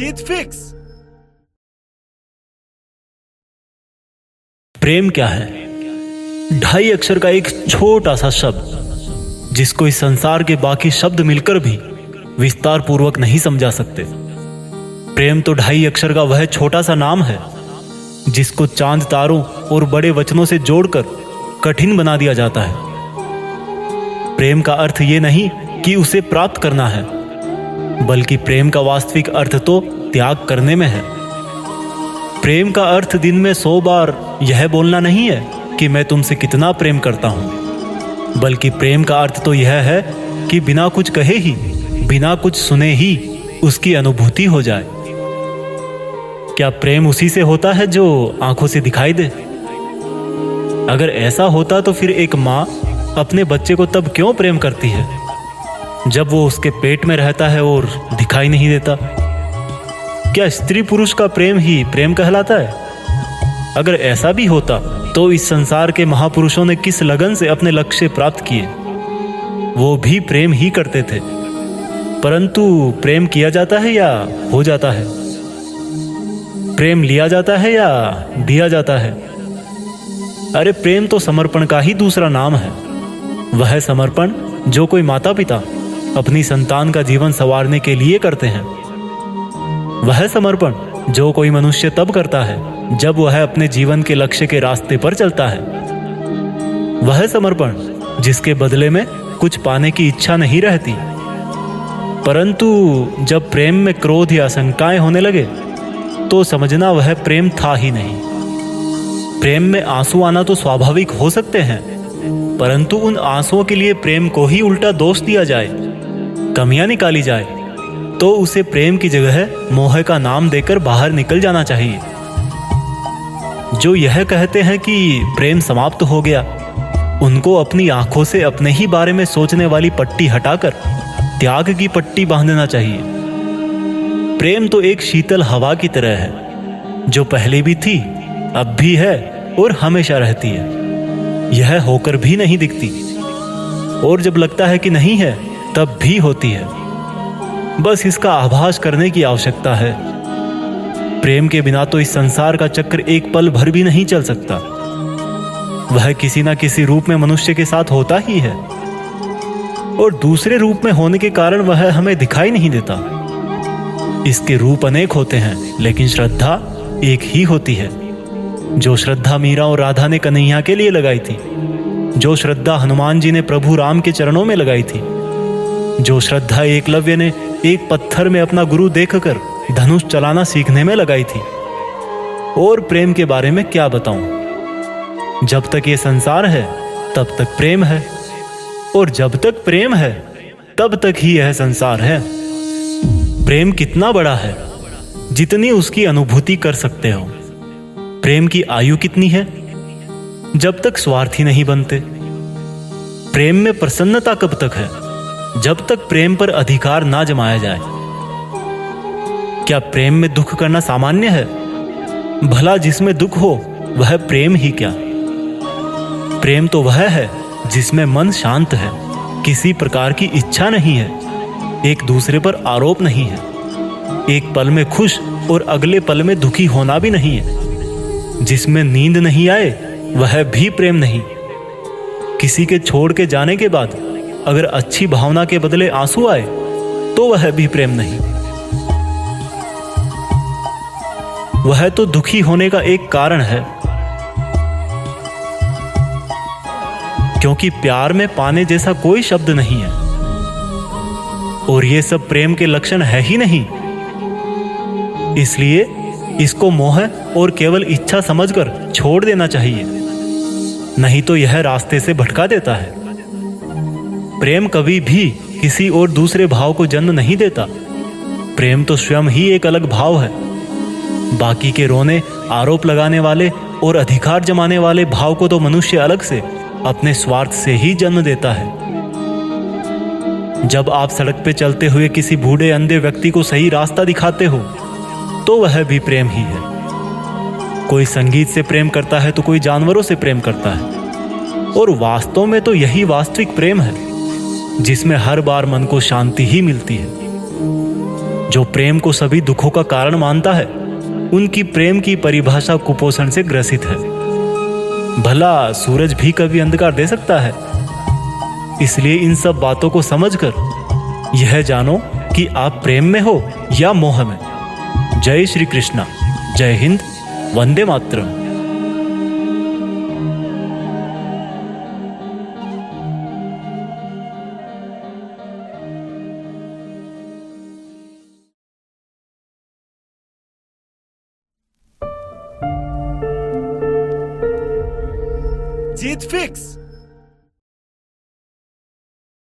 जीत fix प्रेम क्या है? ढाई अक्षर का एक छोटा सा शब्द, जिसको इस संसार के बाकी शब्द मिलकर भी विस्तार पूर्वक नहीं समझा सकते। प्रेम तो ढाई अक्षर का वह छोटा सा नाम है, जिसको चाँद तारों और बड़े वचनों से जोड़कर कठिन बना दिया जाता है। प्रेम का अर्थ यह नहीं कि उसे प्राप्त करना है बल्कि प्रेम का वास्तविक अर्थ तो त्याग करने में है। प्रेम का अर्थ दिन में सौ बार यह बोलना नहीं है कि मैं तुमसे कितना प्रेम करता हूँ। बल्कि प्रेम का अर्थ तो यह है कि बिना कुछ कहे ही, बिना कुछ सुने ही उसकी अनुभूति हो जाए। क्या प्रेम उसी से होता है जो आँखों से दिखाई दे? अगर ऐसा होता तो फिर एक माँ अपने बच्चे को तब क्यों प्रेम करती है? जब वो उसके पेट में रहता है और दिखाई नहीं देता। क्या स्त्री पुरुष का प्रेम ही प्रेम कहलाता है? अगर ऐसा भी होता तो इस संसार के महापुरुषों ने किस लगन से अपने लक्ष्य प्राप्त किए? वो भी प्रेम ही करते थे। परंतु प्रेम किया जाता है या हो जाता है? प्रेम लिया जाता है या दिया जाता है? अरे, प्रेम तो समर्पण का ही दूसरा नाम है। वह समर्पण, जो कोई माता पिता अपनी संतान का जीवन संवारने के लिए करते हैं। वह समर्पण जो कोई मनुष्य तब करता है, जब वह अपने जीवन के लक्ष्य के रास्ते पर चलता है। वह समर्पण जिसके बदले में कुछ पाने की इच्छा नहीं रहती। परंतु जब प्रेम में क्रोध या शंकाएँ होने लगे तो समझना वह प्रेम था ही नहीं। प्रेम में आँसू आना तो स्वाभाविक हो सकते हैं परंतु उन आंसुओं के लिए प्रेम को ही उल्टा दोष दिया जाए, कमियाँ निकाली जाए तो उसे प्रेम की जगह मोह का नाम देकर बाहर निकल जाना चाहिए। जो यह कहते हैं कि प्रेम समाप्त हो गया, उनको अपनी आँखों से अपने ही बारे में सोचने वाली पट्टी हटाकर त्याग की पट्टी बांधना चाहिए। प्रेम तो एक शीतल हवा की तरह है, जो पहले भी थी, अब भी है और हमेशा रहती है। यह होकर भी नहीं दिखती। और जब लगता है कि नहीं है, तब भी होती है। बस इसका आभास करने की आवश्यकता है। प्रेम के बिना तो इस संसार का चक्र एक पल भर भी नहीं चल सकता। वह किसी ना किसी रूप में मनुष्य के साथ होता ही है। और दूसरे रूप में होने के कारण वह हमें दिखाई नहीं देता। इसके रूप अनेक होते हैं, लेकिन श्रद्धा एक ही होती है। जो श्रद्धा मीरा और राधा ने कन्हैया के लिए लगाई थी, जो श्रद्धा हनुमान जी ने प्रभु राम के चरणों में लगाई थी, जो श्रद्धा एकलव्य ने एक पत्थर में अपना गुरु देखकर धनुष चलाना सीखने में लगाई थी। और प्रेम के बारे में क्या बताऊँ? जब तक ये संसार है, तब तक प्रेम है। और जब तक प्रेम है, तब तक ही यह संसार है। प्रेम कितना बड़ा है, जितनी उसकी अनुभूति कर सकते हो। प्रेम की आयु कितनी है? जब तक स्वार्थी नहीं बनते। प्रेम में प्रसन्नता कब तक है? जब तक प्रेम पर अधिकार ना जमाया जाए। क्या प्रेम में दुख करना सामान्य है? भला जिसमें दुख हो, वह प्रेम ही क्या? प्रेम तो वह है जिसमें मन शांत है। किसी प्रकार की इच्छा नहीं है। एक दूसरे पर आरोप नहीं है। एक पल में खुश और अगले पल में दुखी होना भी नहीं है। जिसमें नींद नहीं आए, वह भी प्रेम नहीं। किसी के छोड़ के जाने के बाद अगर अच्छी भावना के बदले आँसू आए तो वह भी प्रेम नहीं। वह तो दुखी होने का एक कारण है। क्योंकि प्यार में पाने जैसा कोई शब्द नहीं है। और ये सब प्रेम के लक्षण है ही नहीं। इसलिए इसको मोह और केवल इच्छा समझकर छोड़ देना चाहिए। नहीं तो यह रास्ते से भटका देता है। प्रेम कभी भी किसी और दूसरे भाव को जन्म नहीं देता। प्रेम तो स्वयं ही एक अलग भाव है। बाकी के रोने, आरोप लगाने वाले और अधिकार जमाने वाले भाव को तो मनुष्य अलग से, अपने स्वार्थ से ही जन्म देता है। जब आप सड़क पे चलते हुए किसी बूढ़े, अंधे व्यक्ति को सही रास्ता दिखाते हो तो वह भी प्रेम ही है। कोई संगीत से प्रेम करता है तो कोई जानवरों से प्रेम करता है। और वास्तव में तो यही वास्तविक प्रेम है, जिसमें हर बार मन को शांति ही मिलती है। जो प्रेम को सभी दुखों का कारण मानता है, उनकी प्रेम की परिभाषा कुपोषण से ग्रसित है। भला सूरज भी कभी अंधकार दे सकता है। इसलिए इन सब बातों को समझकर यह जानो कि आप प्रेम में हो या मोह में। जय श्री कृष्णा। जय हिंद। वंदे मातरम। जीत फिक्स